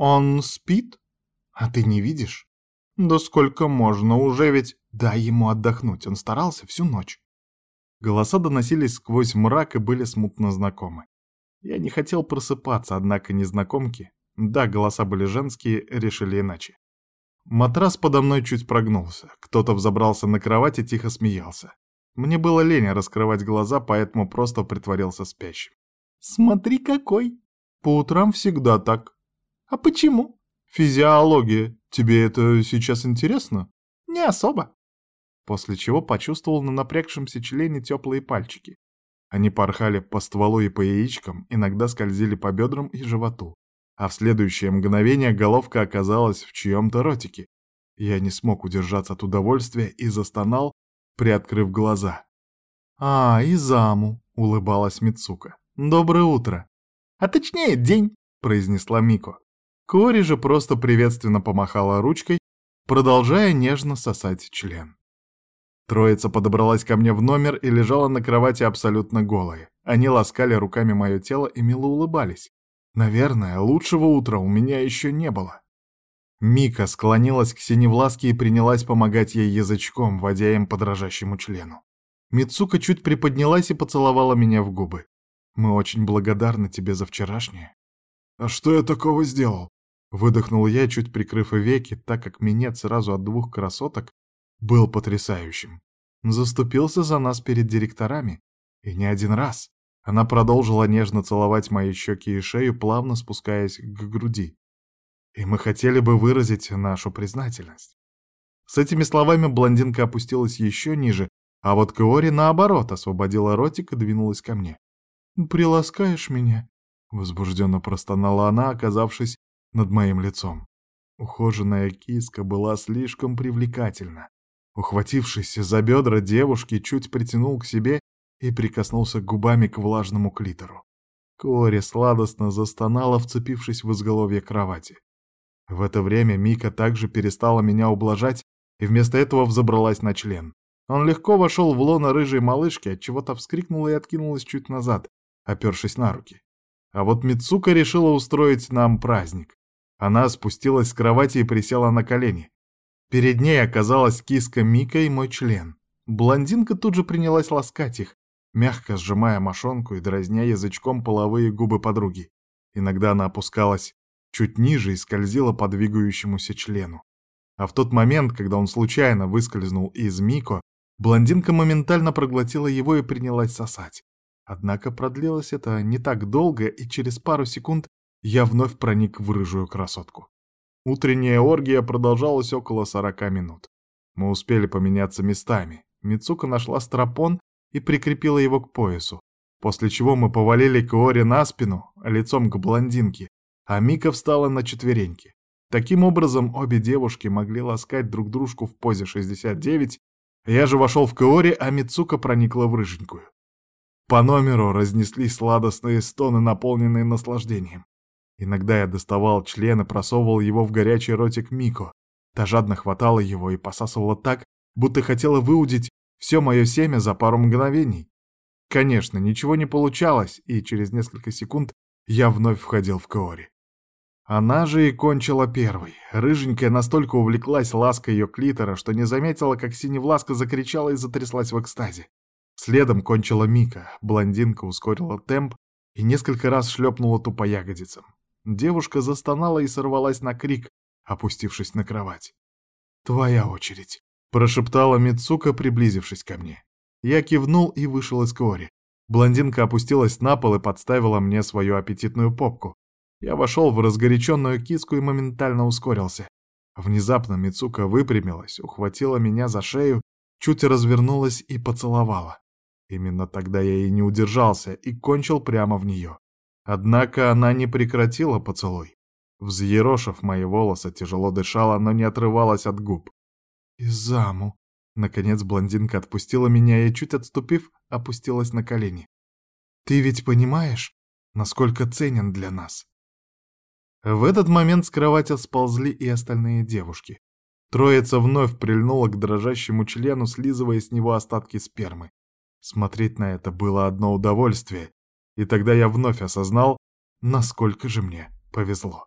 Он спит? А ты не видишь? Да сколько можно, уже ведь... Дай ему отдохнуть, он старался всю ночь. Голоса доносились сквозь мрак и были смутно знакомы. Я не хотел просыпаться, однако незнакомки, да, голоса были женские, решили иначе. Матрас подо мной чуть прогнулся. Кто-то взобрался на кровать и тихо смеялся. Мне было лень раскрывать глаза, поэтому просто притворился спящим. «Смотри какой! По утрам всегда так. А почему?» «Физиология. Тебе это сейчас интересно?» «Не особо». После чего почувствовал на напрягшемся члене теплые пальчики. Они порхали по стволу и по яичкам, иногда скользили по бедрам и животу а в следующее мгновение головка оказалась в чьем-то ротике. Я не смог удержаться от удовольствия и застонал, приоткрыв глаза. «А, и заму», — улыбалась Мицука. «Доброе утро». «А точнее, день», — произнесла Мико. Кори же просто приветственно помахала ручкой, продолжая нежно сосать член. Троица подобралась ко мне в номер и лежала на кровати абсолютно голая. Они ласкали руками мое тело и мило улыбались. Наверное, лучшего утра у меня еще не было. Мика склонилась к Синевласке и принялась помогать ей язычком, водя им по дрожащему члену. Мицука чуть приподнялась и поцеловала меня в губы. «Мы очень благодарны тебе за вчерашнее». «А что я такого сделал?» Выдохнул я, чуть прикрыв веки, так как минет сразу от двух красоток был потрясающим. Заступился за нас перед директорами. И не один раз. Она продолжила нежно целовать мои щеки и шею, плавно спускаясь к груди. И мы хотели бы выразить нашу признательность. С этими словами блондинка опустилась еще ниже, а вот Кеори, наоборот, освободила ротик и двинулась ко мне. «Приласкаешь меня?» — возбужденно простонала она, оказавшись над моим лицом. Ухоженная киска была слишком привлекательна. Ухватившись за бедра девушки, чуть притянул к себе и прикоснулся губами к влажному клитору. Кори сладостно застонала, вцепившись в изголовье кровати. В это время Мика также перестала меня ублажать и вместо этого взобралась на член. Он легко вошел в лоно рыжей малышки, от чего то вскрикнула и откинулась чуть назад, опершись на руки. А вот Мицука решила устроить нам праздник. Она спустилась с кровати и присела на колени. Перед ней оказалась киска Мика и мой член. Блондинка тут же принялась ласкать их, мягко сжимая мошонку и дразня язычком половые губы подруги. Иногда она опускалась чуть ниже и скользила по двигающемуся члену. А в тот момент, когда он случайно выскользнул из Мико, блондинка моментально проглотила его и принялась сосать. Однако продлилось это не так долго, и через пару секунд я вновь проник в рыжую красотку. Утренняя оргия продолжалась около сорока минут. Мы успели поменяться местами. Мицука нашла стропон и прикрепила его к поясу, после чего мы повалили Киори на спину, лицом к блондинке, а Мика встала на четвереньки. Таким образом, обе девушки могли ласкать друг дружку в позе 69, я же вошел в Киори, а Мицука проникла в рыженькую. По номеру разнеслись сладостные стоны, наполненные наслаждением. Иногда я доставал член и просовывал его в горячий ротик Мико. Та жадно хватала его и посасывала так, будто хотела выудить все мое семя за пару мгновений. Конечно, ничего не получалось, и через несколько секунд я вновь входил в Каори. Она же и кончила первой. Рыженькая настолько увлеклась лаской ее клитора, что не заметила, как синевласка закричала и затряслась в экстазе. Следом кончила Мика, блондинка ускорила темп и несколько раз шлепнула тупо ягодицам. Девушка застонала и сорвалась на крик, опустившись на кровать. «Твоя очередь», Прошептала Мицука, приблизившись ко мне. Я кивнул и вышел из кори. Блондинка опустилась на пол и подставила мне свою аппетитную попку. Я вошел в разгоряченную киску и моментально ускорился. Внезапно Мицука выпрямилась, ухватила меня за шею, чуть развернулась и поцеловала. Именно тогда я и не удержался и кончил прямо в нее. Однако она не прекратила поцелуй. Взъерошив мои волосы, тяжело дышала, но не отрывалась от губ. «Изаму!» Наконец блондинка отпустила меня и, чуть отступив, опустилась на колени. «Ты ведь понимаешь, насколько ценен для нас?» В этот момент с кровати сползли и остальные девушки. Троица вновь прильнула к дрожащему члену, слизывая с него остатки спермы. Смотреть на это было одно удовольствие, и тогда я вновь осознал, насколько же мне повезло.